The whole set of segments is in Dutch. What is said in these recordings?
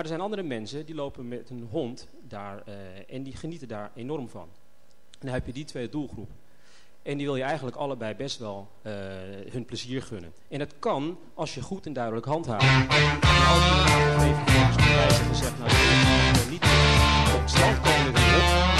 Maar er zijn andere mensen die lopen met een hond daar uh, en die genieten daar enorm van. En dan heb je die twee doelgroepen. En die wil je eigenlijk allebei best wel uh, hun plezier gunnen. En dat kan als je goed en duidelijk handhaaft. Als je even gezegd, nou, niet op strand komen met een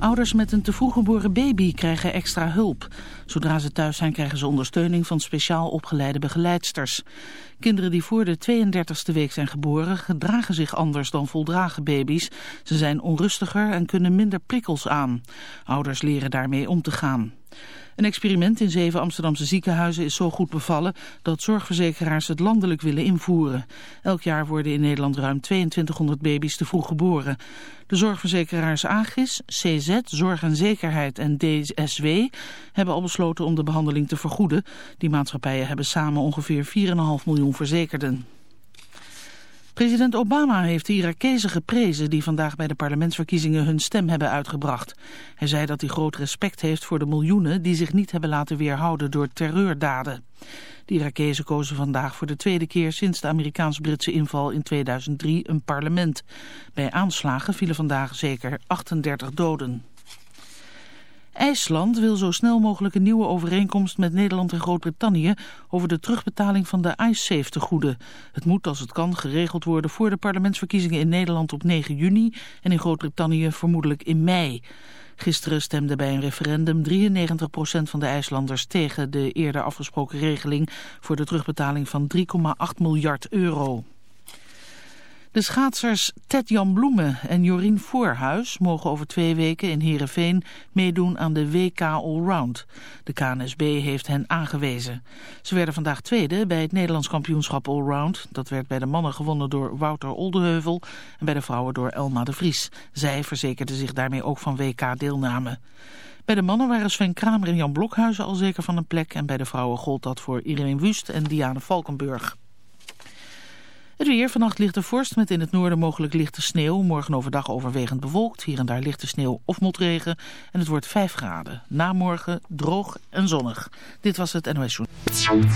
Ouders met een te vroeg geboren baby krijgen extra hulp. Zodra ze thuis zijn krijgen ze ondersteuning van speciaal opgeleide begeleidsters. Kinderen die voor de 32e week zijn geboren gedragen zich anders dan voldragen baby's. Ze zijn onrustiger en kunnen minder prikkels aan. Ouders leren daarmee om te gaan. Een experiment in zeven Amsterdamse ziekenhuizen is zo goed bevallen dat zorgverzekeraars het landelijk willen invoeren. Elk jaar worden in Nederland ruim 2200 baby's te vroeg geboren. De zorgverzekeraars Agis, CZ, Zorg en Zekerheid en DSW hebben al besloten om de behandeling te vergoeden. Die maatschappijen hebben samen ongeveer 4,5 miljoen verzekerden. President Obama heeft de Irakezen geprezen die vandaag bij de parlementsverkiezingen hun stem hebben uitgebracht. Hij zei dat hij groot respect heeft voor de miljoenen die zich niet hebben laten weerhouden door terreurdaden. De Irakezen kozen vandaag voor de tweede keer sinds de Amerikaans-Britse inval in 2003 een parlement. Bij aanslagen vielen vandaag zeker 38 doden. IJsland wil zo snel mogelijk een nieuwe overeenkomst met Nederland en Groot-Brittannië over de terugbetaling van de IceSafe tegoeden. Het moet als het kan geregeld worden voor de parlementsverkiezingen in Nederland op 9 juni en in Groot-Brittannië vermoedelijk in mei. Gisteren stemde bij een referendum 93% van de IJslanders tegen de eerder afgesproken regeling voor de terugbetaling van 3,8 miljard euro. De schaatsers Ted-Jan Bloemen en Jorien Voorhuis mogen over twee weken in Heerenveen meedoen aan de WK Allround. De KNSB heeft hen aangewezen. Ze werden vandaag tweede bij het Nederlands kampioenschap Allround. Dat werd bij de mannen gewonnen door Wouter Oldeheuvel en bij de vrouwen door Elma de Vries. Zij verzekerden zich daarmee ook van WK-deelname. Bij de mannen waren Sven Kramer en Jan Blokhuizen al zeker van een plek... en bij de vrouwen gold dat voor Irene Wust en Diane Valkenburg. Het weer, vannacht ligt er vorst met in het noorden mogelijk lichte sneeuw. Morgen overdag overwegend bewolkt, hier en daar lichte sneeuw of motregen. En het wordt 5 graden. Na morgen droog en zonnig. Dit was het NOS Journal.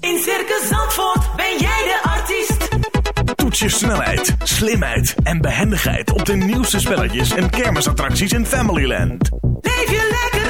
In Circus Zandvoort ben jij de artiest. Toets je snelheid, slimheid en behendigheid op de nieuwste spelletjes en kermisattracties in Familyland. Leef je lekker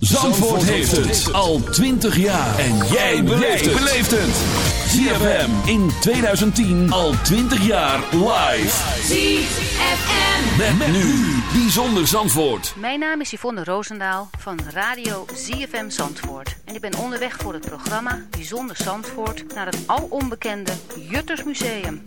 Zandvoort, heeft het al 20 jaar. En jij beleeft het. ZFM in 2010 al 20 jaar live. ZFM. Met, met nu Bijzonder Zandvoort. Mijn naam is Yvonne Roosendaal van Radio ZFM Zandvoort. En ik ben onderweg voor het programma Bijzonder Zandvoort naar het al onbekende Juttersmuseum.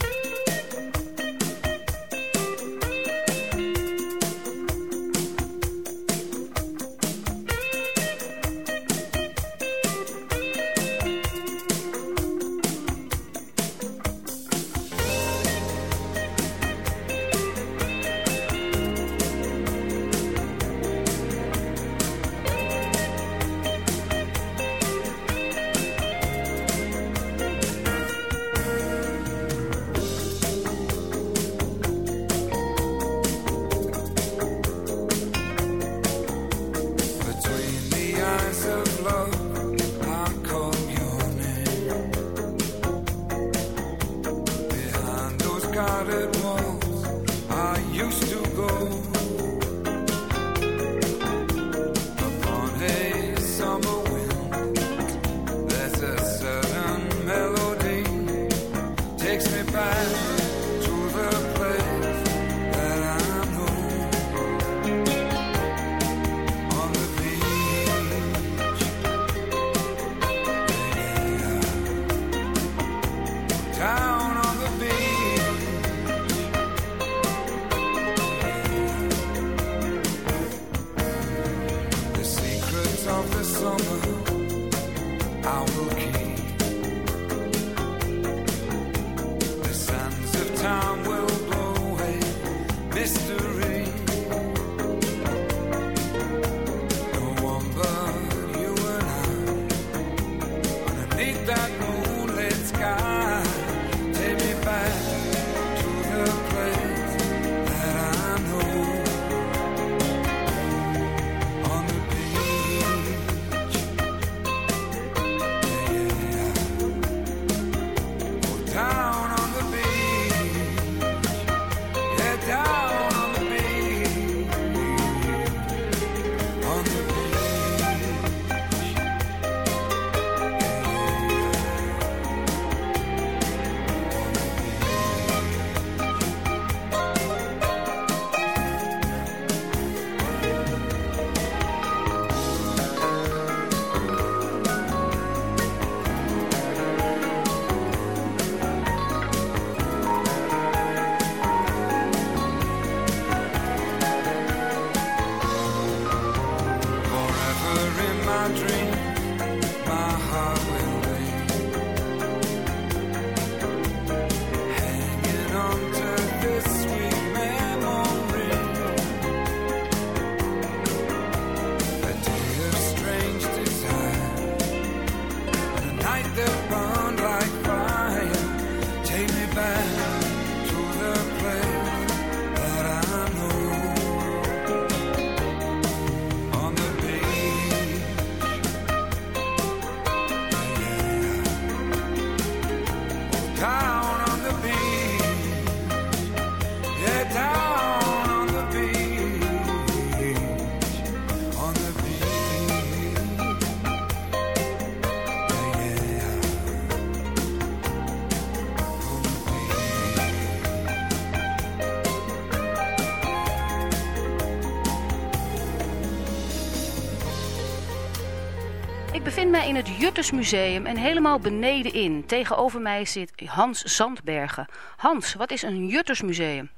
In het Juttersmuseum en helemaal beneden in. Tegenover mij zit Hans Zandbergen. Hans, wat is een Juttersmuseum?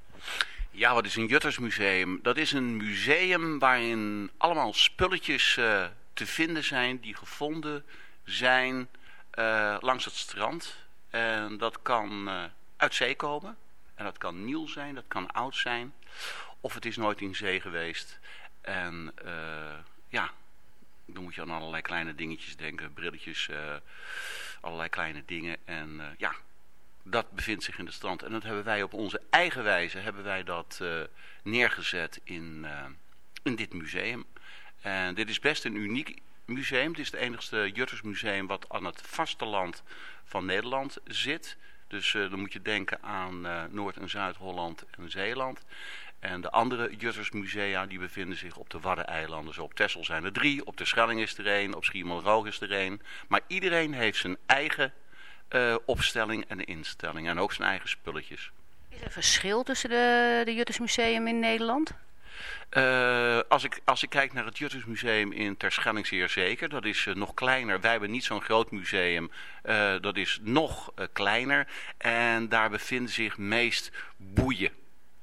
Ja, wat is een Juttersmuseum? Dat is een museum waarin allemaal spulletjes uh, te vinden zijn die gevonden zijn uh, langs het strand. En dat kan uh, uit zee komen. En dat kan nieuw zijn, dat kan oud zijn. Of het is nooit in zee geweest. En ja, dan moet je aan allerlei kleine dingetjes denken. Brilletjes, uh, allerlei kleine dingen. En uh, ja, dat bevindt zich in de strand. En dat hebben wij op onze eigen wijze hebben wij dat uh, neergezet in, in dit museum. En dit is best een uniek museum. Het is het enigste Juttersmuseum wat aan het vasteland van Nederland zit. Dus dan moet je denken aan Noord- en Zuid-Holland en Zeeland. En de andere Juttersmusea die bevinden zich op de Waddeneilanden. Zo op Texel zijn er drie, op de Schelling is er één, op Schiermonnikoog is er één. Maar iedereen heeft zijn eigen opstelling en instelling. En ook zijn eigen spulletjes. Is er verschil tussen de, de Juttersmuseum in Nederland? Uh, als, ik, als ik kijk naar het Juttersmuseum in Terschelling zeer zeker. Dat is uh, nog kleiner. Wij hebben niet zo'n groot museum. Dat is nog kleiner. En daar bevinden zich meest boeien.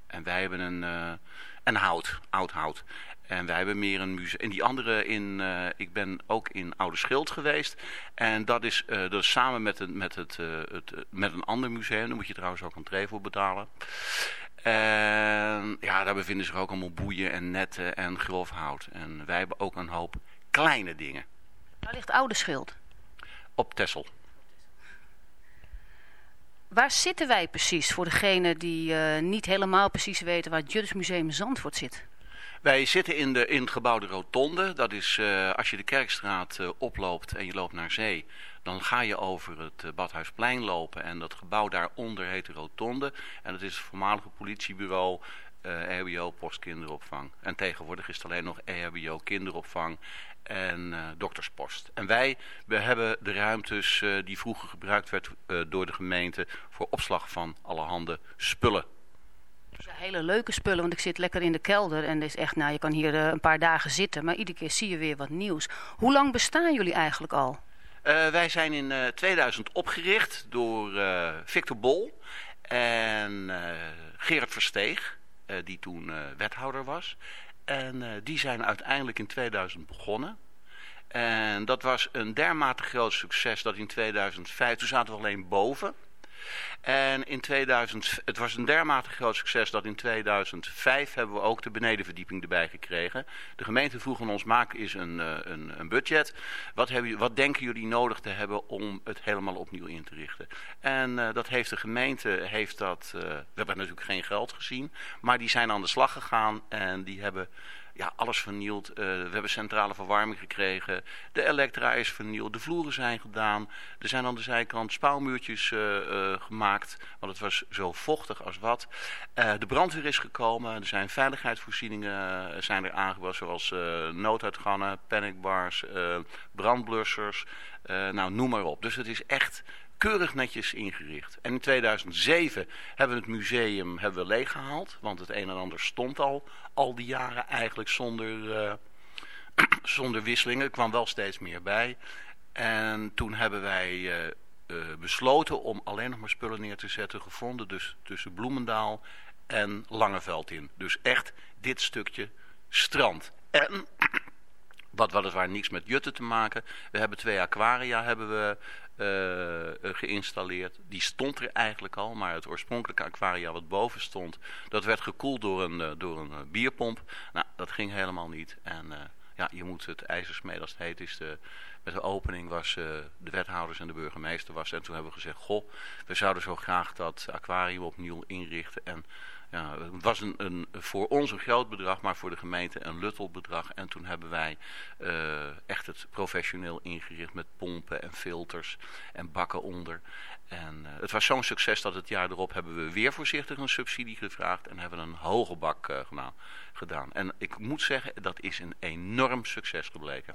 En wij hebben een, en hout, oud hout. En wij hebben meer een museum. En die andere in, uh, ik ben ook in Oude Schild geweest. En dat is, uh, dat is samen met, een, met, het, het, met een ander museum. Daar moet je trouwens ook een tree voor betalen. En ja, daar bevinden zich ook allemaal boeien en netten en grof hout. En wij hebben ook een hoop kleine dingen. Waar ligt Oude Schild? Op Tessel. Waar zitten wij precies voor degene die uh, niet helemaal precies weten waar het Juttersmuseum Zandvoort zit? Wij zitten in, de, in het gebouw de Rotonde. Dat is uh, als je de Kerkstraat uh, oploopt en je loopt naar zee. Dan ga je over het Badhuisplein lopen. En dat gebouw daaronder heet de Rotonde. En dat is het voormalige politiebureau EHBO postkinderopvang. En tegenwoordig is het alleen nog EHBO kinderopvang en uh, dokterspost. En wij we hebben de ruimtes uh, die vroeger gebruikt werd uh, door de gemeente voor opslag van allerhande spullen. Ja, hele leuke spullen, want ik zit lekker in de kelder en is echt, nou, je kan hier een paar dagen zitten, maar iedere keer zie je weer wat nieuws. Hoe lang bestaan jullie eigenlijk al? wij zijn in 2000 opgericht door Victor Bol en Gerard Versteeg, die toen wethouder was. En uh, die zijn uiteindelijk in 2000 begonnen. En dat was een dermate groot succes dat in 2005, toen zaten we alleen boven. En in 2000, het was een dermate groot succes dat in 2005 hebben we ook de benedenverdieping erbij gekregen. De gemeente vroeg aan ons, maak eens een, een, een budget. Wat, hebben, wat denken jullie nodig te hebben om het helemaal opnieuw in te richten? En uh, dat heeft de gemeente, heeft dat, uh, we hebben natuurlijk geen geld gezien, maar die zijn aan de slag gegaan en die hebben ja, alles vernield. Uh, we hebben centrale verwarming gekregen. De elektra is vernield. De vloeren zijn gedaan. Er zijn aan de zijkant spouwmuurtjes uh, uh, gemaakt. Want het was zo vochtig als wat. de brandweer is gekomen. Er zijn veiligheidsvoorzieningen zijn er aangebracht. Zoals nooduitgangen, panicbars, brandblussers. nou, noem maar op. Dus het is echt keurig netjes ingericht. En in 2007 hebben we het museum hebben we leeggehaald. Want het een en ander stond al, al die jaren eigenlijk zonder, uh, zonder wisselingen. Er kwam wel steeds meer bij. En toen hebben wij uh, uh, besloten om alleen nog maar spullen neer te zetten. Gevonden dus tussen Bloemendaal en Langeveld in. Dus echt dit stukje strand. En... Wat weliswaar niks met jutten te maken. We hebben twee aquaria hebben we uh, geïnstalleerd. Die stond er eigenlijk al, maar het oorspronkelijke aquaria wat boven stond, dat werd gekoeld door een, uh, door een bierpomp. Nou, dat ging helemaal niet. En ja, je moet het ijzersmeden als het heet is. De, met de opening was de wethouders en de burgemeester was. En toen hebben we gezegd, goh, we zouden zo graag dat aquarium opnieuw inrichten. En ja, het was een, een, voor ons een groot bedrag, maar voor de gemeente een luttel bedrag. En toen hebben wij uh, echt het professioneel ingericht met pompen en filters en bakken onder. En uh, het was zo'n succes dat het jaar erop hebben we weer voorzichtig een subsidie gevraagd en hebben een hoge bak uh, gedaan, gedaan. En ik moet zeggen, dat is een enorm succes gebleken.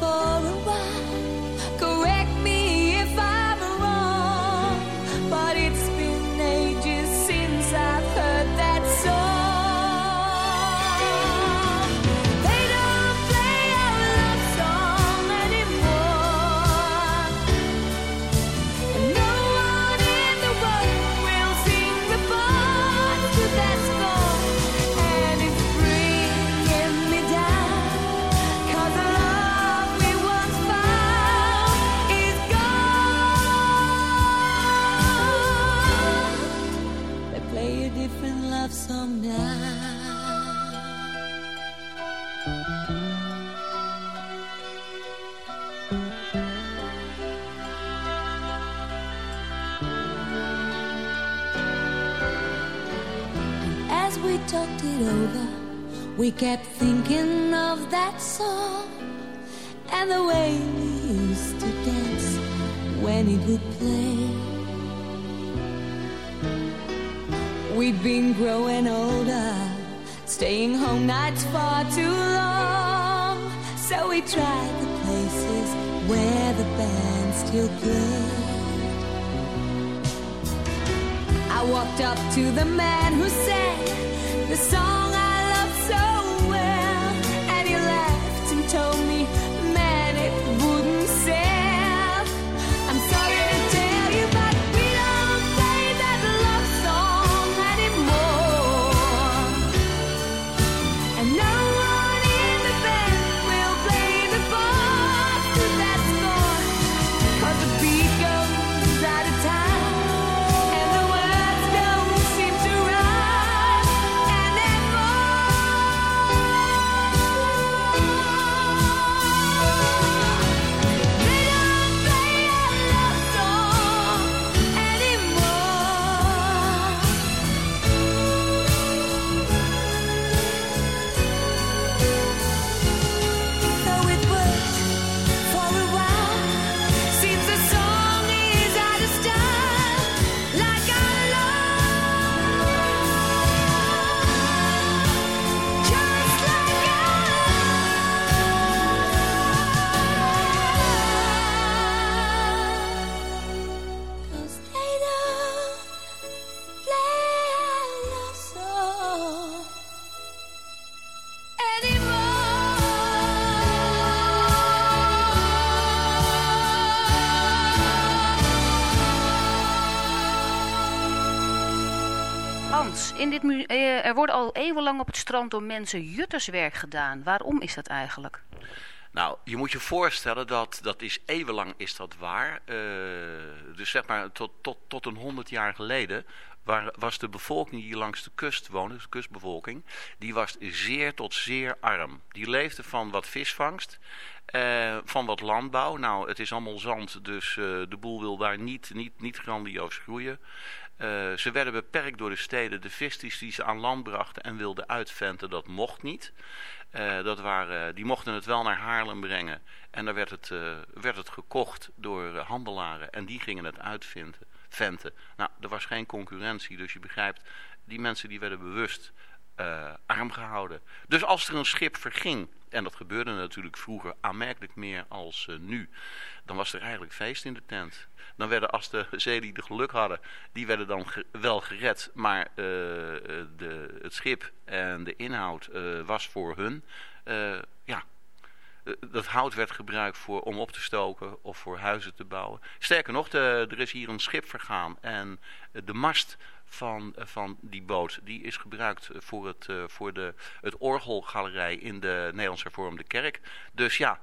for a while. In love song now. As we talked it over, we kept thinking of that song and the way we used to dance when it would play. We'd been growing older, staying home nights far too long. So we tried the places where the band still played. I walked up to the man who sang the song In dit eh, er wordt al eeuwenlang op het strand door mensen jutterswerk gedaan. Waarom is dat eigenlijk? Nou, je moet je voorstellen dat dat is eeuwenlang is dat waar. Eh, dus zeg maar tot, tot, tot een honderd jaar geleden waar, was de bevolking die langs de kust woonde, de kustbevolking, die was zeer tot zeer arm. Die leefde van wat visvangst, eh, van wat landbouw. Nou, het is allemaal zand, dus de boel wil daar niet, niet, niet grandioos groeien. Eh, ze werden beperkt door de steden. De vis die ze aan land brachten en wilden uitventen, dat mocht niet. Eh, dat waren, die mochten het wel naar Haarlem brengen. En daar werd het, eh, werd het gekocht door handelaren. En die gingen het. Venten. Nou, er was geen concurrentie. Dus je begrijpt, die mensen die werden bewust arm gehouden. Dus als er een schip verging, en dat gebeurde natuurlijk vroeger aanmerkelijk meer als eh, nu, dan was er eigenlijk feest in de tent. Dan werden, als de zeelieden geluk hadden, die werden dan wel gered, maar eh, eh, de, het schip en de inhoud was voor hun. Ja, dat hout werd gebruikt voor, om op te stoken of voor huizen te bouwen. Sterker nog, de, er is hier een schip vergaan en de mast van, eh, van die boot die is gebruikt eh, voor, het, eh, voor de, het orgelgalerij in de Nederlands Hervormde Kerk. Dus ja,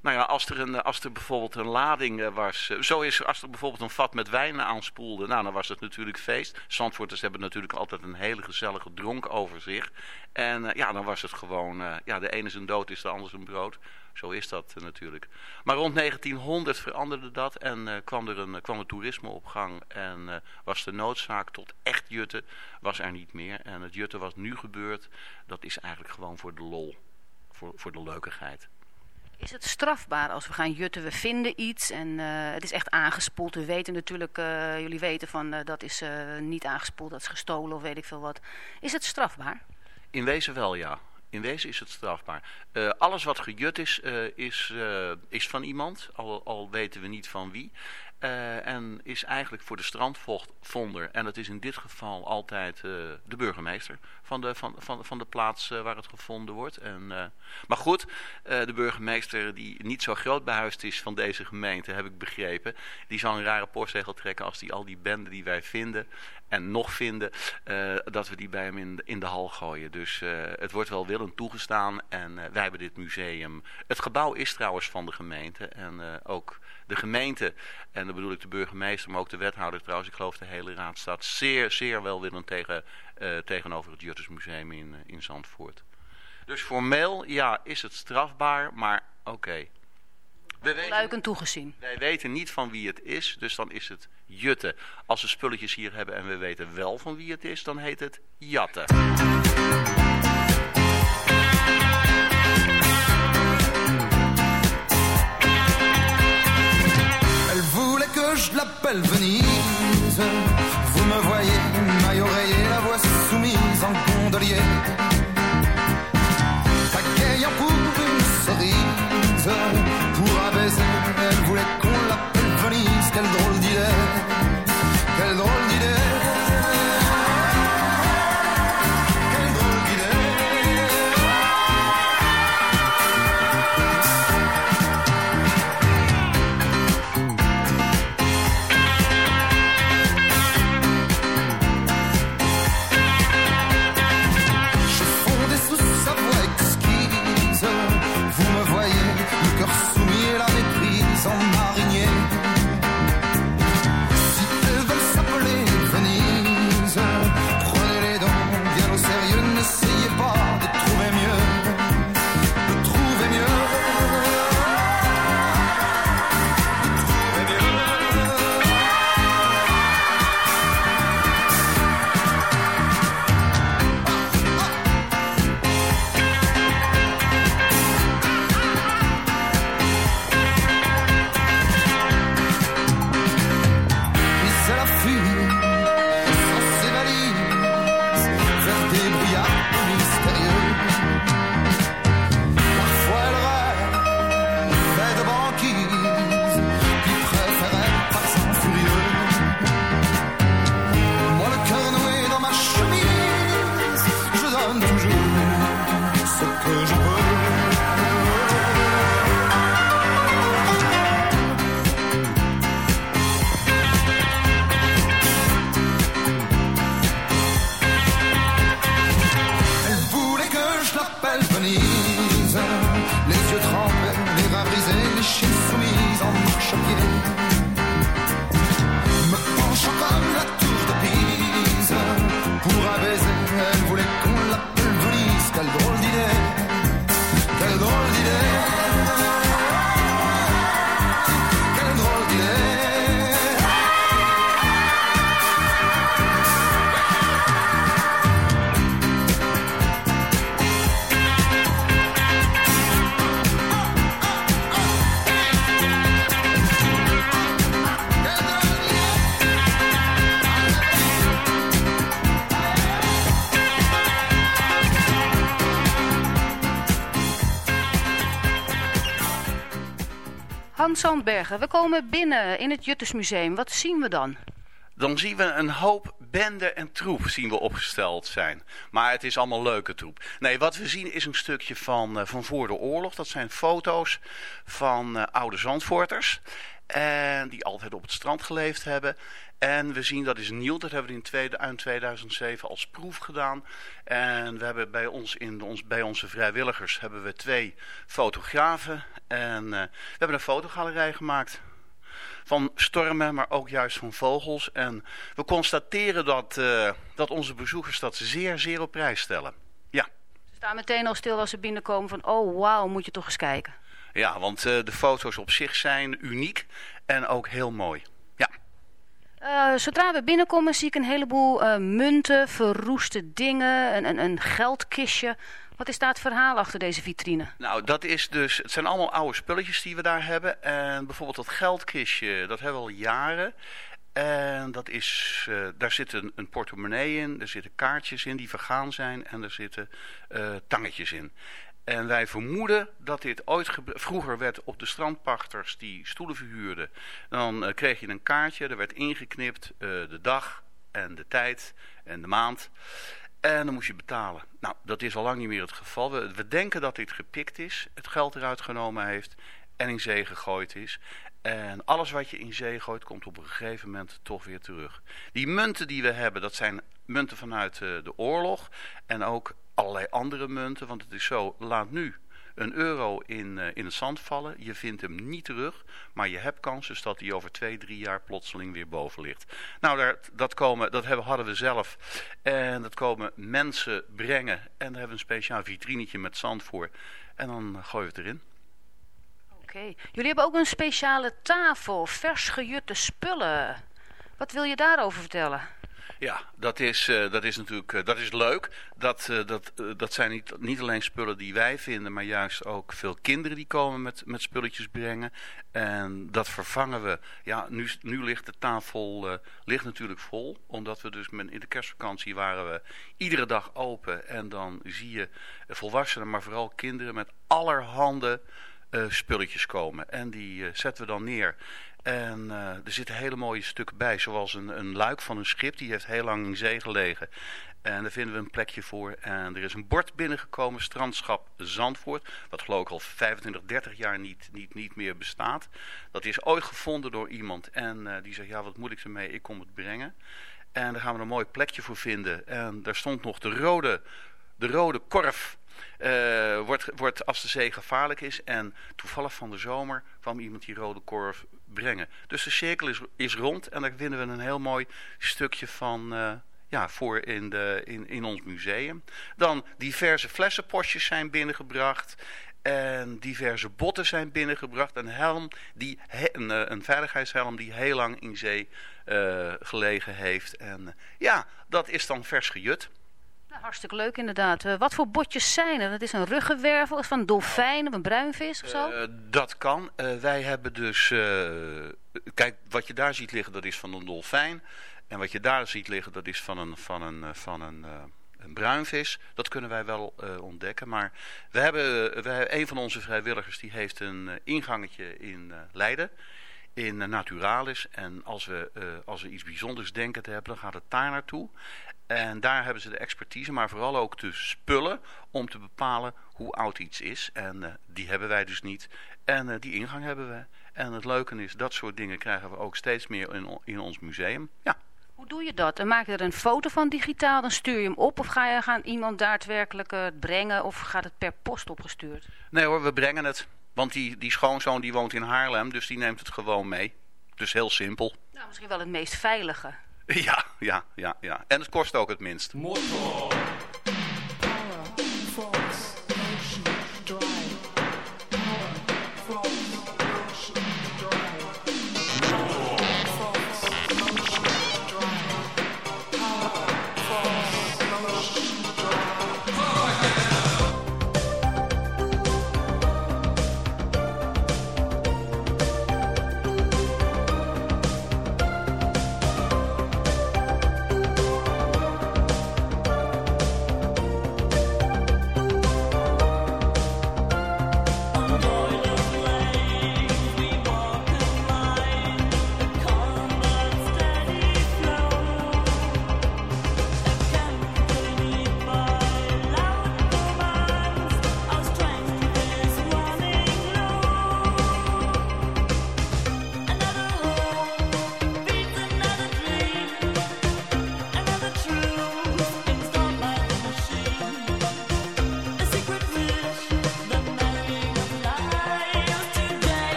nou ja, als er, een, als er bijvoorbeeld een lading was, zo is als er bijvoorbeeld een vat met wijn aanspoelde, nou dan was het natuurlijk feest. Zandvoorters hebben natuurlijk altijd een hele gezellige dronk over zich. En ja, dan was het gewoon, ja, de ene zijn dood is de ander zijn brood. Zo is dat eh, natuurlijk. Maar rond 1900 veranderde dat en eh, kwam er een, kwam het toerisme op gang. En eh, was de noodzaak tot echt jutten was er niet meer. En het jutten wat nu gebeurt, dat is eigenlijk gewoon voor de lol. Voor, voor de leukigheid. Is het strafbaar als we gaan jutten, we vinden iets en eh, het is echt aangespoeld. We weten natuurlijk, eh, jullie weten van eh, dat is eh, niet aangespoeld, dat is gestolen of weet ik veel wat. Is het strafbaar? In wezen wel, ja. In wezen is het strafbaar. Eh, alles wat gejut is, eh, is, eh, is van iemand, al, al weten we niet van wie. En is eigenlijk voor de strandvonder, en dat is in dit geval altijd de burgemeester van de, van, van, van de plaats waar het gevonden wordt. En, maar goed, de burgemeester die niet zo groot behuisd is van deze gemeente, heb ik begrepen, die zal een rare postzegel trekken als die al die benden die wij vinden en nog vinden, eh, dat we die bij hem in, de- in de hal gooien. Dus eh, het wordt wel willend toegestaan en eh, wij hebben dit museum. Het gebouw is trouwens van de gemeente en ook de gemeente en dan bedoel ik de burgemeester, maar ook de wethouder trouwens. Ik geloof de hele raad staat zeer, zeer welwillend tegen, tegenover het Juttersmuseum in, in Zandvoort. Dus formeel, ja, is het strafbaar, maar oké. We weten- Luikend toegezien. wij weten niet van wie het is, dus dan is het jutten. Als we spulletjes hier hebben en we weten wel van wie het is, dan heet het jatten. Elle voulait que je l'appelle Venise. Vous me voyez, maille oreiller, la voix soumise en gondolier. Pagayant pour une cerise, Zandbergen, we komen binnen in het Juttersmuseum. Wat zien we dan? Dan zien we een hoop bende en troep zien we opgesteld zijn. Maar het is allemaal leuke troep. Nee, wat we zien is een stukje van, eh, van voor de oorlog. Dat zijn foto's van eh, oude Zandvoorters. En die altijd op het strand geleefd hebben. En we zien, dat is nieuw, dat hebben we in tweede, eind 2007 als proef gedaan. En we hebben bij, ons in ons, bij onze vrijwilligers hebben we twee fotografen. En eh, we hebben een fotogalerij gemaakt van stormen, maar ook juist van vogels. En we constateren dat, eh, dat onze bezoekers dat zeer, zeer op prijs stellen. Ja, Ze staan meteen al stil als ze binnenkomen van... oh, wauw, moet je toch eens kijken. Ja want eh, de foto's op zich zijn uniek en ook heel mooi. Ja, Eh, zodra we binnenkomen zie ik een heleboel eh, munten, verroeste dingen, een, een, een geldkistje. Wat is daar het verhaal achter deze vitrine? nou dat is dus, het zijn allemaal oude spulletjes die we daar hebben. En bijvoorbeeld dat geldkistje, dat hebben we al jaren. En dat is, daar zit een, een portemonnee in, er zitten kaartjes in die vergaan zijn en er zitten tangetjes in. En wij vermoeden dat dit ooit vroeger werd op de strandpachters die stoelen verhuurden. Dan eh, kreeg je een kaartje, er werd ingeknipt eh, de dag en de tijd en de maand. En dan moest je betalen. Nou, dat is al lang niet meer het geval. We, we denken dat dit gepikt is, het geld eruit genomen heeft en in zee gegooid is. En alles wat je in zee gooit, komt op een gegeven moment toch weer terug. Die munten die we hebben, dat zijn munten vanuit eh, de oorlog. En ook allerlei andere munten. Want het is zo, laat nu een euro in, eh, in het zand vallen. Je vindt hem niet terug, maar je hebt kans dus dat hij over twee, drie jaar plotseling weer boven ligt. Nou, daar, dat, komen, dat hebben, hadden we zelf. En dat komen mensen brengen. En daar hebben we een speciaal vitrinetje met zand voor. En dan gooien we het erin. Oké. Jullie hebben ook een speciale tafel, vers gejutte spullen. Wat wil je daarover vertellen? Ja, dat is, eh, dat is natuurlijk eh, dat is leuk. Dat, eh, dat, dat zijn niet, niet alleen spullen die wij vinden, maar juist ook veel kinderen die komen met, met spulletjes brengen. En dat vervangen we. Ja, nu, nu ligt de tafel ligt natuurlijk vol. Omdat we dus met, in de kerstvakantie waren we iedere dag open. En dan zie je volwassenen, maar vooral kinderen met allerhande spulletjes komen. En die zetten we dan neer. En eh, er zitten hele mooie stukken bij, zoals een, een luik van een schip. Die heeft heel lang in zee gelegen. En daar vinden we een plekje voor. En er is een bord binnengekomen, strandschap Zandvoort. Wat geloof ik al 25, 30 jaar niet, niet, niet meer bestaat. Dat is ooit gevonden door iemand. En eh, die zegt, ja wat moet ik ermee, ik kom het brengen. En daar gaan we een mooi plekje voor vinden. En daar stond nog de rode, de rode korf. eh, wordt, wordt als de zee gevaarlijk is. En toevallig van de zomer kwam iemand die rode korf brengen. Dus de cirkel is, is rond. En daar vinden we een heel mooi stukje van... eh, ja, voor in, de, in, in ons museum. Dan diverse flessenpostjes zijn binnengebracht. En diverse botten zijn binnengebracht. Een helm, die, een, eh, een veiligheidshelm die heel lang in zee eh, gelegen heeft. En ja, dat is dan vers gejut. Hartstikke leuk inderdaad. Eh, wat voor botjes zijn er? Dat is een ruggenwervel, van een dolfijn of een bruinvis of zo? Eh, dat kan. Eh, wij hebben dus... kijk, wat je daar ziet liggen, dat is van een dolfijn. En wat je daar ziet liggen, dat is van een, van een, van een, een bruinvis. Dat kunnen wij wel ontdekken. Maar we hebben, hebben, een van onze vrijwilligers die heeft een ingangetje in Leiden. In Naturalis. En als we, eh, als we iets bijzonders denken te hebben, dan gaat het daar naartoe. En daar hebben ze de expertise, maar vooral ook de spullen om te bepalen hoe oud iets is. En eh, die hebben wij dus niet. En eh, die ingang hebben we. En het leuke is, dat soort dingen krijgen we ook steeds meer in, in ons museum. Ja, Hoe doe je dat? En maak je er een foto van digitaal, dan stuur je hem op? Of ga je gaan iemand daadwerkelijk het brengen of gaat het per post opgestuurd? nee hoor, we brengen het. Want die, die schoonzoon die woont in Haarlem, dus die neemt het gewoon mee. Dus heel simpel. Nou, misschien wel het meest veilige. Ja, ja, ja, ja. En het kost ook het minst. Power,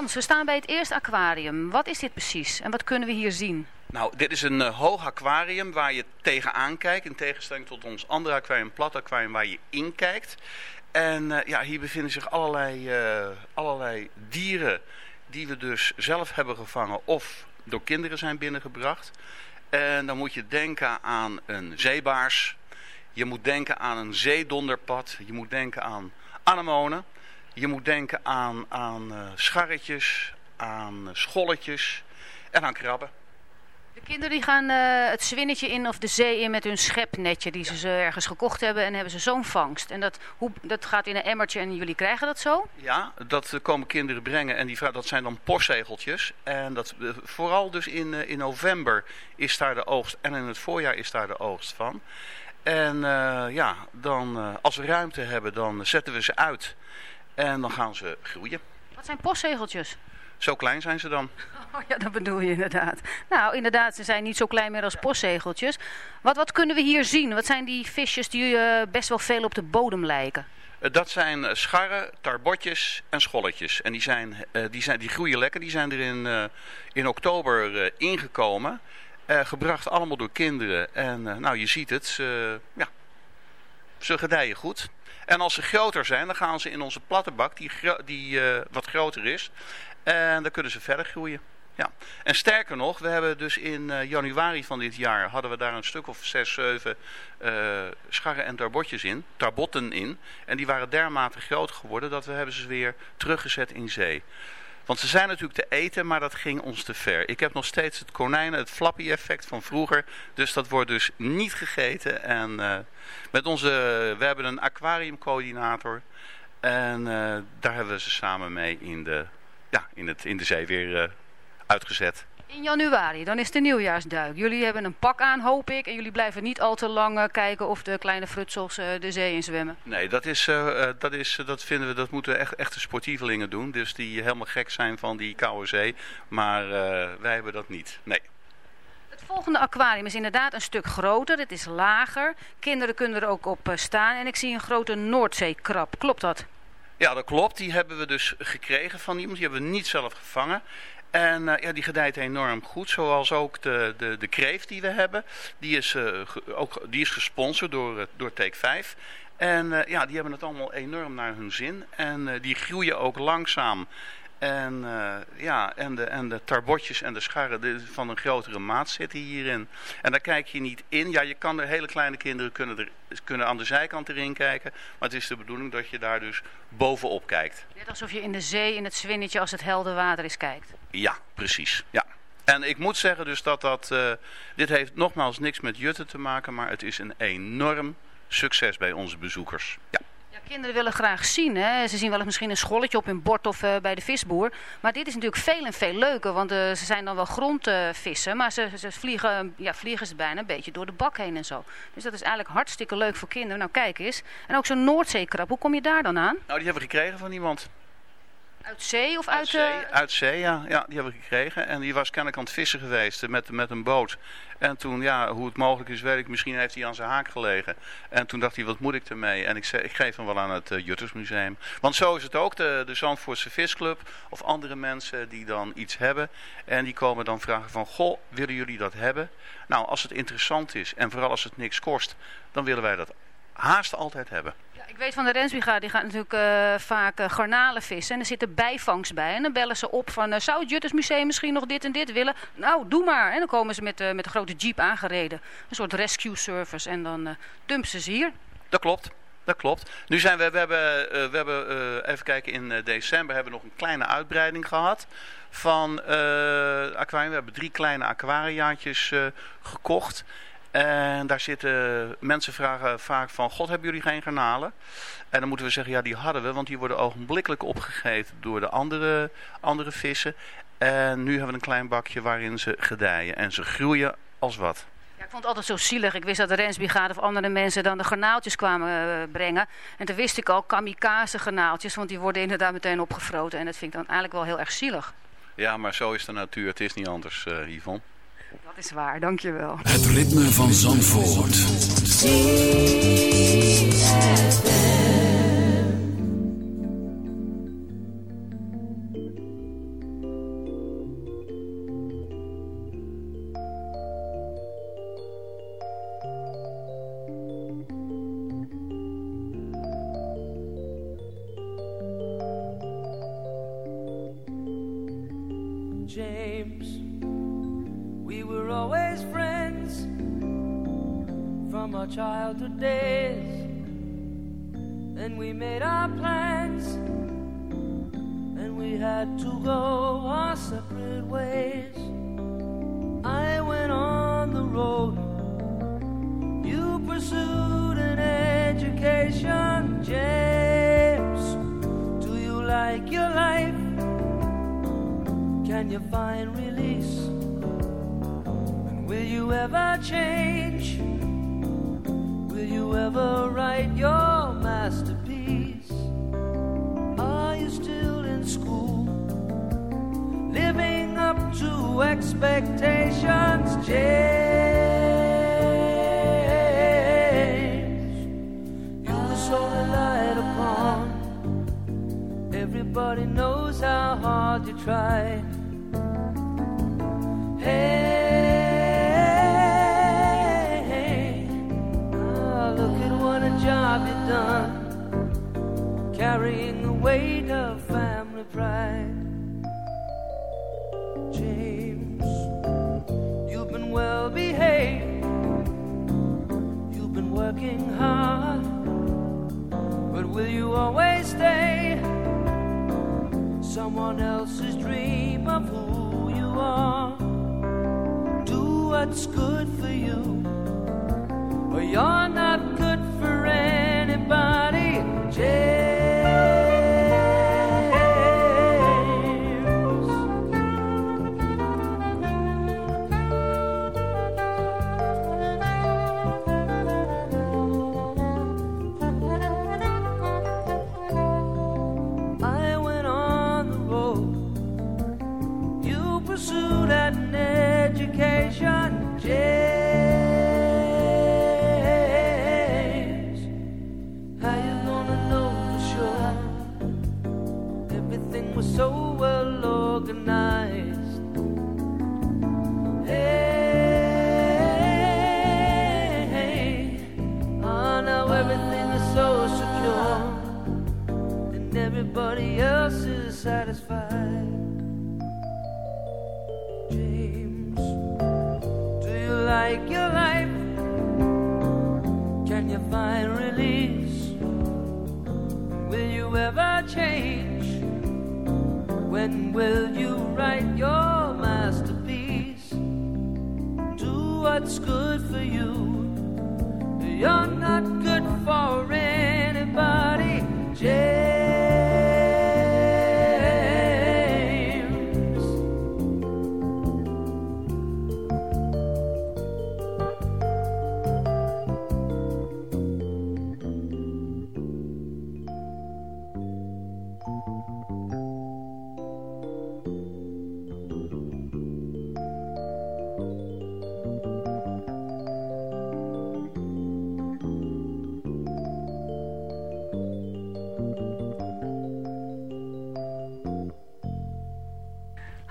We staan bij het eerste aquarium. Wat is dit precies en wat kunnen we hier zien? Nou, dit is een eh, hoog aquarium waar je tegenaan kijkt. In tegenstelling tot ons andere aquarium, plat aquarium, waar je in kijkt. En eh, ja, hier bevinden zich allerlei, eh, allerlei dieren die we dus zelf hebben gevangen of door kinderen zijn binnengebracht. En dan moet je denken aan een zeebaars. Je moet denken aan een zeedonderpad. Je moet denken aan anemonen. Je moet denken aan, aan eh, scharretjes, aan eh, scholletjes en aan krabben. De kinderen die gaan eh, het zwinnetje in of de zee in met hun schepnetje die ze ze ergens gekocht hebben en hebben ze zo'n vangst. En dat, hoe, dat gaat in een emmertje en jullie krijgen dat zo? Ja, dat komen kinderen brengen en die, dat zijn dan postzegeltjes. En dat, vooral dus in, in november is daar de oogst en in het voorjaar is daar de oogst van. En ja, dan, als we ruimte hebben, dan zetten we ze uit. En dan gaan ze groeien. Wat zijn postzegeltjes? Zo klein zijn ze dan. Oh ja, dat bedoel je inderdaad. Nou, inderdaad, ze zijn niet zo klein meer als postzegeltjes. Wat, wat kunnen we hier zien? Wat zijn die visjes die eh, best wel veel op de bodem lijken? Eh, Dat zijn eh, scharren, tarbotjes en scholletjes. En die, zijn, die, zijn, die groeien lekker. Die zijn er in, in oktober ingekomen. Gebracht allemaal door kinderen. En nou, je ziet het. Ja, ze gedijen goed. En als ze groter zijn, dan gaan ze in onze platte bak, die, die eh, wat groter is. En dan kunnen ze verder groeien. Ja. En sterker nog, we hebben dus in eh, januari van dit jaar hadden we daar een stuk of zes, zeven eh, scharren en tarbotjes in, tarbotten in. En die waren dermate groot geworden dat we hebben ze weer teruggezet in zee. Want ze zijn natuurlijk te eten, maar dat ging ons te ver. Ik heb nog steeds het konijnen, het flappy effect van vroeger. Dus dat wordt dus niet gegeten. En eh, met onze, we hebben een aquariumcoördinator. En eh, daar hebben we ze samen mee in de, ja, in het, in de zee weer eh, uitgezet. In januari, dan is de nieuwjaarsduik. Jullie hebben een pak aan, hoop ik. En jullie blijven niet al te lang eh, kijken of de kleine frutsels eh, de zee in zwemmen. Nee, dat, is, eh, dat, is, dat vinden we, dat moeten echt, echte sportievelingen doen. Dus die helemaal gek zijn van die koude zee. Maar wij hebben dat niet. Nee. Het volgende aquarium is inderdaad een stuk groter. Het is lager. Kinderen kunnen er ook op staan. En ik zie een grote Noordzeekrab. Klopt dat? Ja, dat klopt. Die hebben we dus gekregen van iemand. Die hebben we niet zelf gevangen. En eh, ja, die gedijt enorm goed. Zoals ook de, de, de kreeft die we hebben. Die is, eh, ook, die is gesponsord door, eh, door Take 5. En ja, die hebben het allemaal enorm naar hun zin. En die groeien ook langzaam. En, eh, ja, en, de, en de tarbotjes en de scharren de- van een grotere maat zitten hierin. En daar kijk je niet in. Ja, je kan er hele kleine kinderen kunnen, er, kunnen aan de zijkant erin kijken. Maar het is de bedoeling dat je daar dus bovenop kijkt. Net alsof je in de zee, in het zwinnetje, als het helder water is, kijkt. Ja, precies. Ja. En ik moet zeggen dus dat dat... eh, dit heeft nogmaals niks met jutten te maken, maar het is een enorm succes bij onze bezoekers. Ja. Kinderen willen graag zien. Hè? Ze zien wel eens misschien een scholletje op hun bord of eh, bij de visboer. Maar dit is natuurlijk veel en veel leuker. Want eh, ze zijn dan wel grondvissen. maar ze, ze vliegen, ja, vliegen ze bijna een beetje door de bak heen en zo. Dus dat is eigenlijk hartstikke leuk voor kinderen. Nou, kijk eens. En ook zo'n Noordzeekrab. Hoe kom je daar dan aan? Nou, die hebben we gekregen van iemand. Uit zee of uit... Uit zee, eh, uit zee ja. ja. Die hebben we gekregen. En die was kennelijk aan het vissen geweest met, met een boot. En toen, ja, hoe het mogelijk is, weet ik. Misschien heeft hij aan zijn haak gelegen. En toen dacht hij, wat moet ik ermee? En ik, zei, ik geef hem wel aan het uh, Juttersmuseum. Want zo is het ook. De, de Zandvoortse Visclub of andere mensen die dan iets hebben. En die komen dan vragen van, goh, willen jullie dat hebben? Nou, als het interessant is en vooral als het niks kost, dan willen wij dat haast altijd hebben. Ja, ik weet van de Rensbrigade, die gaat natuurlijk eh, vaak eh, garnalen vissen. En er zit er bijvangst bij. En dan bellen ze op van, eh, zou het Juttersmuseum misschien nog dit en dit willen? Nou, doe maar. En dan komen ze met, met een grote jeep aangereden. Een soort rescue service. En dan dumpen ze ze hier. Dat klopt. Dat klopt. Nu zijn we, we hebben, we hebben even kijken, in december hebben we nog een kleine uitbreiding gehad van aquarium. We hebben drie kleine aquariaatjes gekocht. En daar zitten mensen vragen vaak van, god hebben jullie geen garnalen? En dan moeten we zeggen, ja die hadden we, want die worden ogenblikkelijk opgegeten door de andere, andere vissen. En nu hebben we een klein bakje waarin ze gedijen en ze groeien als wat. Ja, ik vond het altijd zo zielig. Ik wist dat de Rensbrigade of andere mensen dan de garnaaltjes kwamen eh, brengen. En toen wist ik al kamikaze garnaaltjes, want die worden inderdaad meteen opgefroten. En dat vind ik dan eigenlijk wel heel erg zielig. Ja, maar zo is de natuur. Het is niet anders, eh Yvonne. Dat is waar, dankjewel. Het ritme van Zandvoort. wait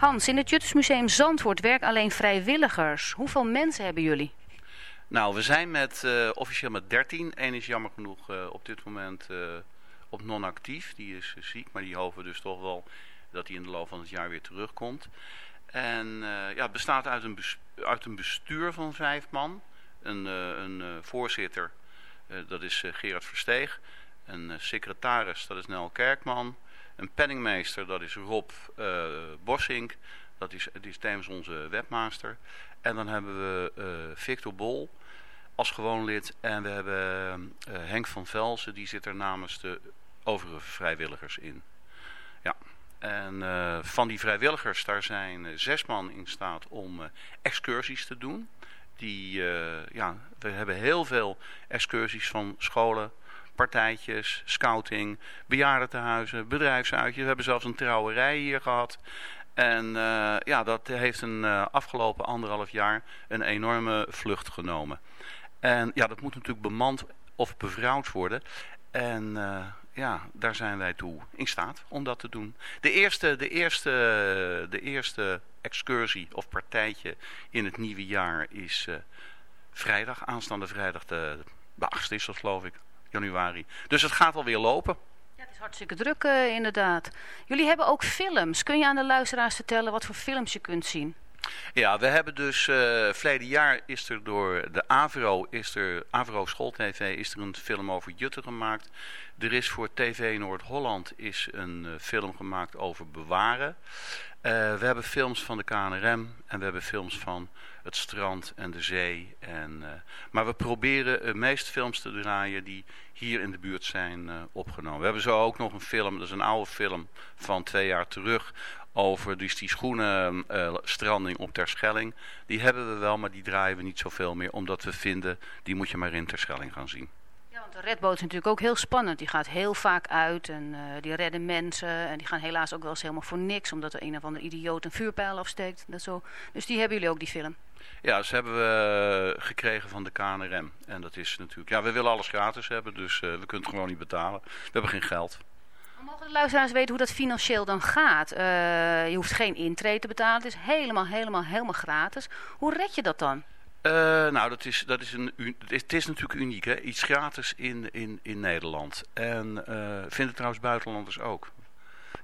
In het Juttersmuseum Zandvoort werken alleen vrijwilligers. Hoeveel mensen hebben jullie? Nou, we zijn met, eh, officieel met 13. Eén is jammer genoeg eh, op dit moment eh, op non-actief. Die is ziek, maar die hopen dus toch wel dat hij in de loop van het jaar weer terugkomt. En ja, het bestaat uit een, uit een bestuur van vijf man. Een, een voorzitter, dat is Gerard Versteeg. Een secretaris, dat is Nel Kerkman. Een penningmeester, dat is Rob eh Bossink. Dat is, die is tevens onze webmaster. En dan hebben we eh, Victor Bol als gewoon lid. En we hebben eh, Henk van Velzen, die zit er namens de overige vrijwilligers in. Ja. En van die vrijwilligers, daar zijn zes man in staat om excursies te doen. Die, ja, we hebben heel veel excursies van scholen, partijtjes, scouting, bejaardentehuizen, bedrijfsuitjes. We hebben zelfs een trouwerij hier gehad. En eh, ja, dat heeft een eh, afgelopen anderhalf jaar een enorme vlucht genomen. En ja, dat moet natuurlijk bemand of bevrouwd worden. En eh, ja, daar zijn wij toe in staat om dat te doen. De eerste, de eerste, de eerste excursie of partijtje in het nieuwe jaar is vrijdag, aanstaande vrijdag de, de 8e is dat geloof ik, januari. Dus het gaat alweer lopen. Ja, het is hartstikke druk eh, inderdaad. Jullie hebben ook films. Kun je aan de luisteraars vertellen wat voor films je kunt zien? Ja, we hebben dus eh verleden jaar is er door de Avro, is er, Avro Schooltv, is er een film over Jutten gemaakt. Er is voor TV Noord-Holland is een eh, film gemaakt over bewaren. Eh, we hebben films van de KNRM en we hebben films van het strand en de zee. En, maar we proberen de meeste films te draaien die hier in de buurt zijn opgenomen. We hebben zo ook nog een film, dat is een oude film van twee jaar terug over dus die schoenenstranding op Terschelling. Die hebben we wel, maar die draaien we niet zoveel meer, omdat we vinden, die moet je maar in Terschelling gaan zien. Ja, want de redboot is natuurlijk ook heel spannend. Die gaat heel vaak uit en eh, die redden mensen. En die gaan helaas ook wel eens helemaal voor niks, omdat er een of andere idioot een vuurpijl afsteekt. Dat zo. Dus die hebben jullie ook, die film. Ja, ze hebben we gekregen van de KNRM. En dat is natuurlijk... Ja, we willen alles gratis hebben, dus eh, we kunnen het gewoon niet betalen. We hebben geen geld. Mogen de luisteraars weten hoe dat financieel dan gaat? Eh, je hoeft geen intrede te betalen. Het is helemaal, helemaal, helemaal gratis. Hoe red je dat dan? Eh, nou, dat is, dat is een, het is, natuurlijk uniek, hè? Iets gratis in, in, in Nederland. En eh vinden trouwens buitenlanders ook.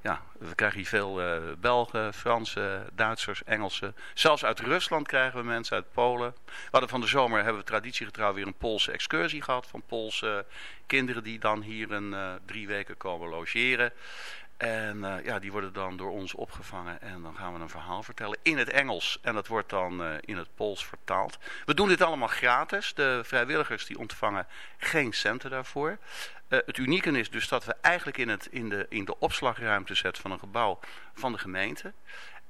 Ja, we krijgen hier veel eh, Belgen, Fransen, Duitsers, Engelsen. Zelfs uit Rusland krijgen we mensen, uit Polen. We hadden van de zomer, hebben we traditiegetrouw weer een Poolse excursie gehad. Van Poolse kinderen die dan hier een eh, drie weken komen logeren. En eh, ja, die worden dan door ons opgevangen en dan gaan we een verhaal vertellen in het Engels. En dat wordt dan eh, in het Pools vertaald. We doen dit allemaal gratis. De vrijwilligers die ontvangen geen centen daarvoor. Eh, het unieke is dus dat we eigenlijk in, het, in, de, in de opslagruimte zetten van een gebouw van de gemeente.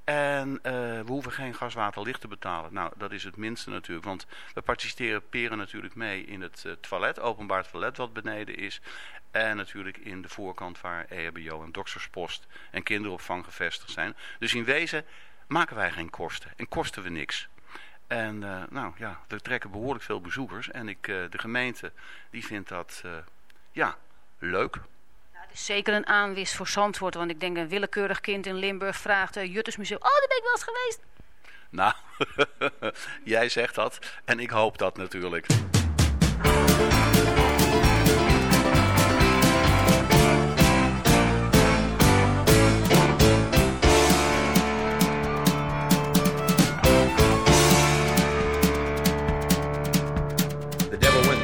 En eh, we hoeven geen gas, water, licht te betalen. Nou, dat is het minste natuurlijk. Want we participeren natuurlijk mee in het eh, toilet, openbaar toilet wat beneden is. En natuurlijk in de voorkant waar EHBO en dokterspost en kinderopvang gevestigd zijn. Dus in wezen maken wij geen kosten en kosten we niks. En nou ja, we trekken behoorlijk veel bezoekers. En ik, de gemeente die vindt dat ja, leuk. Het is zeker een aanwis voor Zandvoort. Want ik denk een willekeurig kind in Limburg vraagt... Uh, Juttersmuseum, oh, daar ben ik wel eens geweest. Nou, jij zegt dat en ik hoop dat natuurlijk.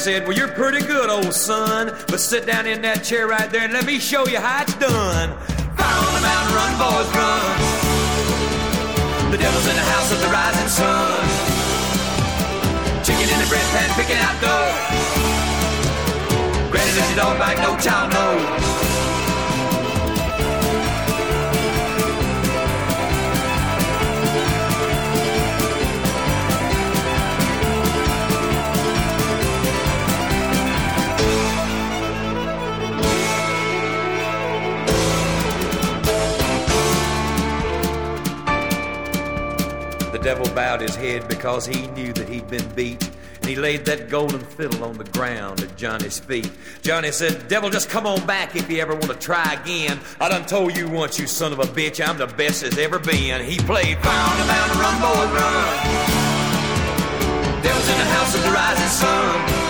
Said, Well, you're pretty good, old son. But sit down in that chair right there and let me show you how it's done. Fire on the mountain, run, boys, run. The devil's in the house of the rising sun. Chicken in the bread pan, picking out dough. Granny does your dog bite, no child knows. Devil bowed his head because he knew that he'd been beat. And he laid that golden fiddle on the ground at Johnny's feet. Johnny said, Devil, just come on back if you ever want to try again. I done told you once, you son of a bitch, I'm the best there's ever been. He played Bound and Bound, Run, Boy, Run. Devil's in the house of the rising sun.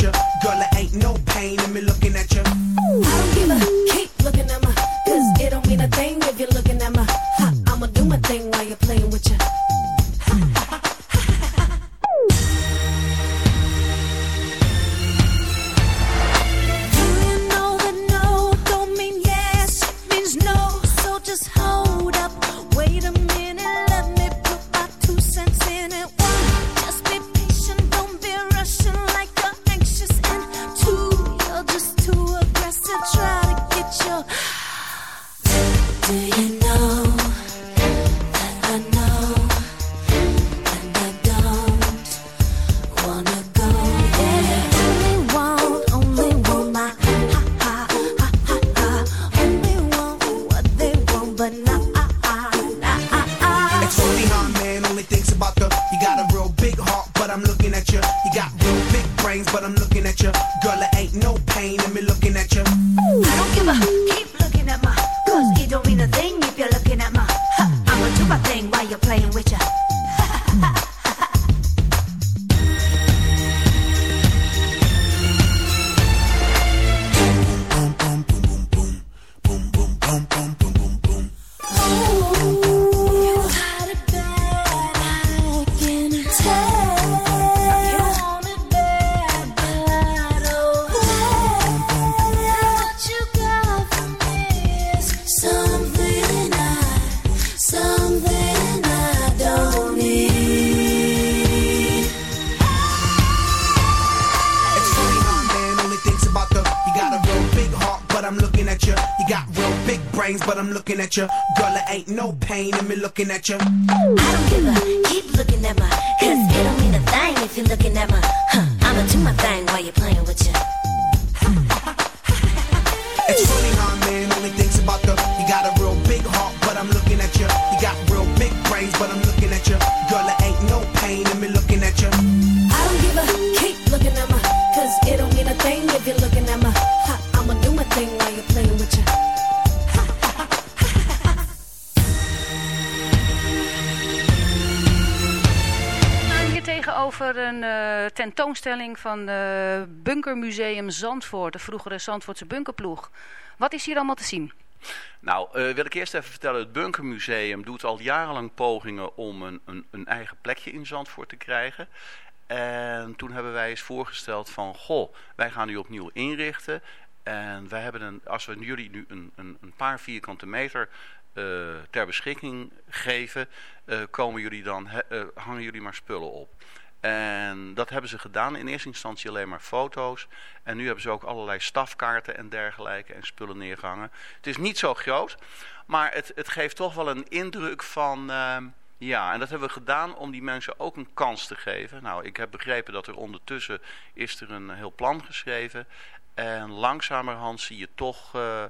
At. Girl, it ain't no pain in me looking at you. I don't give a keep looking at my, cause it don't mean a thing if you're looking at my. I'ma do my thing while you're playing with you. Pain in me looking at you. I don't give a keep looking at my, cause it don't mean a thing if you're looking at my. Huh, I'ma do my thing while you're playing with you. It's funny how Tegenover een eh, tentoonstelling van uh, Bunkermuseum Zandvoort, de vroegere Zandvoortse bunkerploeg. Wat is hier allemaal te zien? Nou, eh, wil ik eerst even vertellen. Het Bunkermuseum doet al jarenlang pogingen om een, een, een eigen plekje in Zandvoort te krijgen. En toen hebben wij eens voorgesteld van, goh, wij gaan nu opnieuw inrichten. En wij hebben een, als we jullie nu een, een, een paar vierkante meter ter beschikking geven, komen jullie dan, hangen jullie maar spullen op. En dat hebben ze gedaan. In eerste instantie alleen maar foto's. En nu hebben ze ook allerlei stafkaarten en dergelijke en spullen neergehangen. Het is niet zo groot, maar het, het geeft toch wel een indruk van... ehm, ja, en dat hebben we gedaan om die mensen ook een kans te geven. Nou, ik heb begrepen dat er ondertussen is er een heel plan geschreven. En langzamerhand zie je toch... eh,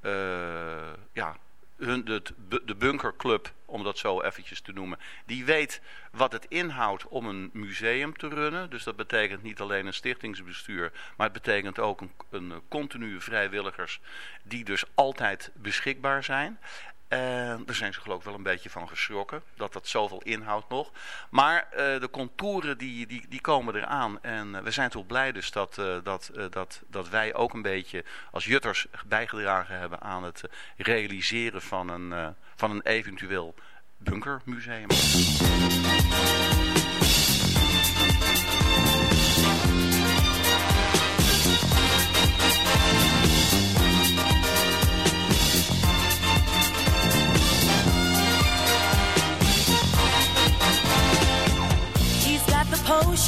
eh, ja, hun, de, de bunkerclub, om dat zo eventjes te noemen, die weet wat het inhoudt om een museum te runnen. Dus dat betekent niet alleen een stichtingsbestuur, maar het betekent ook een, een continue vrijwilligers die dus altijd beschikbaar zijn. En daar zijn ze geloof ik wel een beetje van geschrokken, dat dat zoveel inhoudt nog. Maar eh, de contouren die, die, die komen eraan. En eh, we zijn toch blij dus dat, eh, dat, dat, dat wij ook een beetje als jutters bijgedragen hebben aan het realiseren van een, van een eventueel bunkermuseum.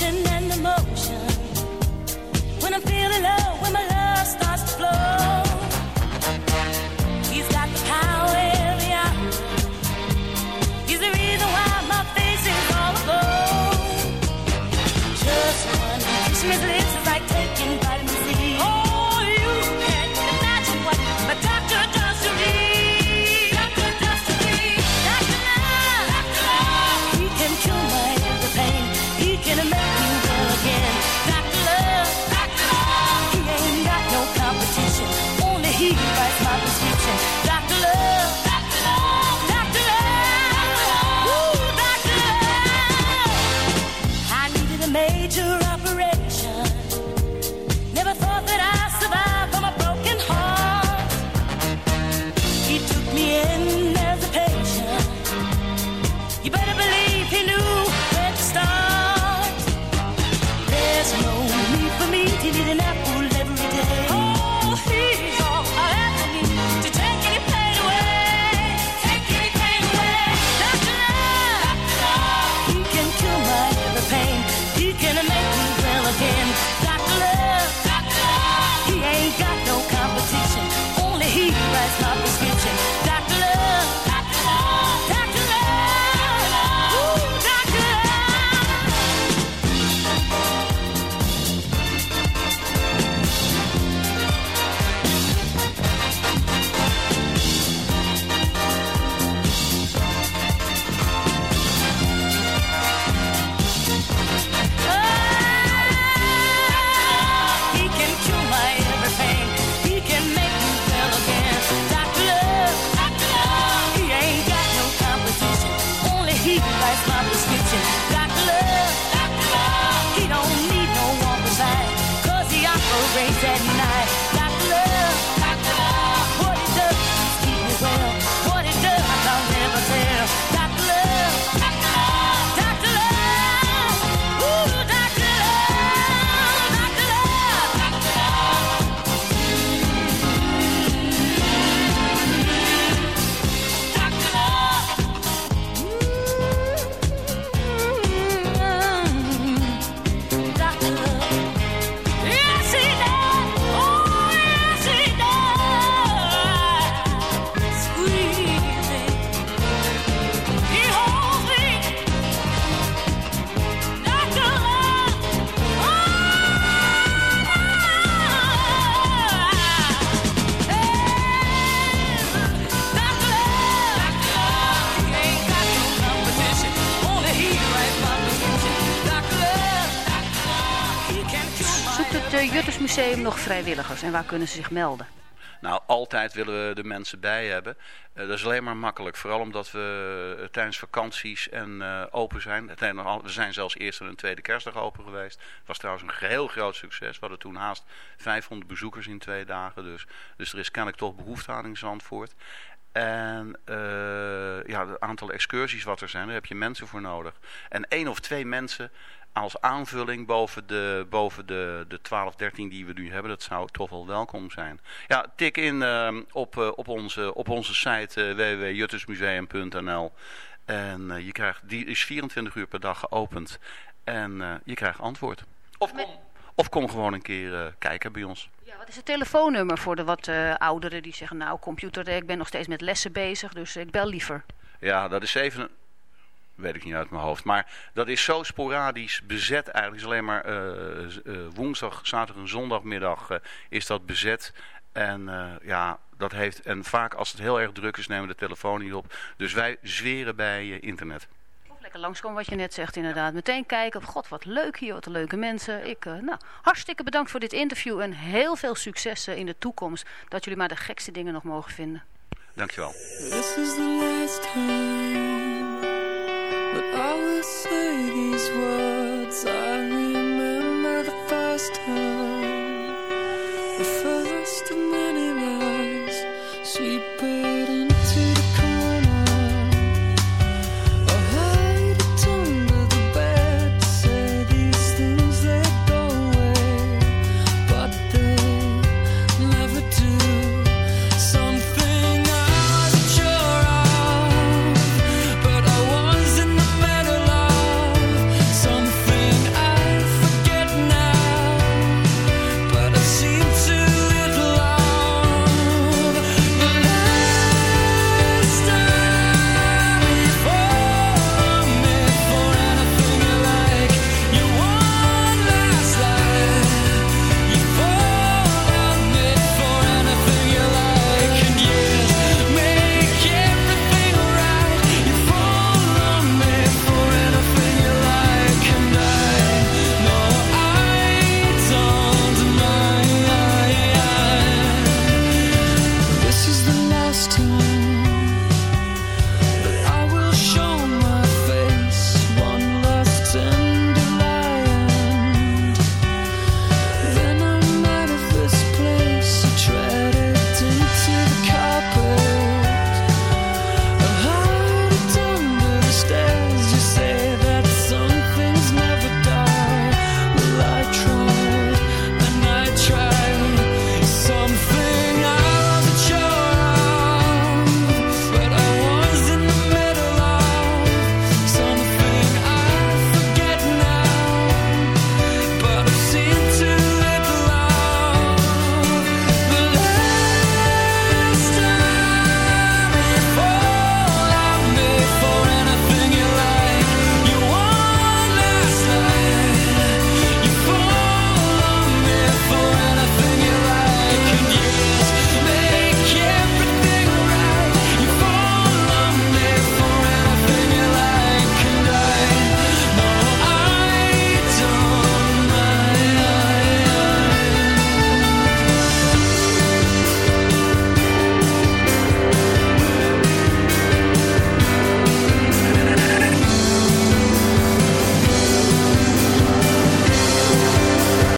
and emotion when I'm feeling love. Vrijwilligers en waar kunnen ze zich melden? Nou, altijd willen we de mensen bij hebben. Eh, dat is alleen maar makkelijk. Vooral omdat we eh, tijdens vakanties en eh, open zijn. We zijn zelfs eerst en tweede kerstdag open geweest. Het was trouwens een heel groot succes. We hadden toen haast 500 bezoekers in twee dagen. Dus, dus er is kennelijk toch behoefte aan in Zandvoort. En ja, het aantal excursies wat er zijn, daar heb je mensen voor nodig. En één of twee mensen als aanvulling boven de, boven de, de 12, 13 die we nu hebben. Dat zou toch wel welkom zijn. Ja, tik in eh, op, eh, op, onze, op onze site uh, www.juttersmuseum.nl En eh, je krijgt, die is 24 uur per dag geopend. En je krijgt antwoord. Of kom, of kom gewoon een keer kijken bij ons. Ja, wat is het telefoonnummer voor de wat ouderen die zeggen... nou, computer, ik ben nog steeds met lessen bezig, dus ik bel liever. Ja, dat is even... Weet ik niet uit mijn hoofd. Maar dat is zo sporadisch bezet eigenlijk. Het is alleen maar eh, eh, woensdag, zaterdag en zondagmiddag eh, is dat bezet. En eh, ja, dat heeft... En vaak als het heel erg druk is, nemen we de telefoon niet op. Dus wij zweren bij internet. Of lekker langskomen wat je net zegt inderdaad. Meteen kijken, god wat leuk hier, wat leuke mensen. Ik, eh, nou, hartstikke bedankt voor dit interview en heel veel succes eh, in de toekomst. Dat jullie maar de gekste dingen nog mogen vinden. Dankjewel. This is the last time the first time, the first of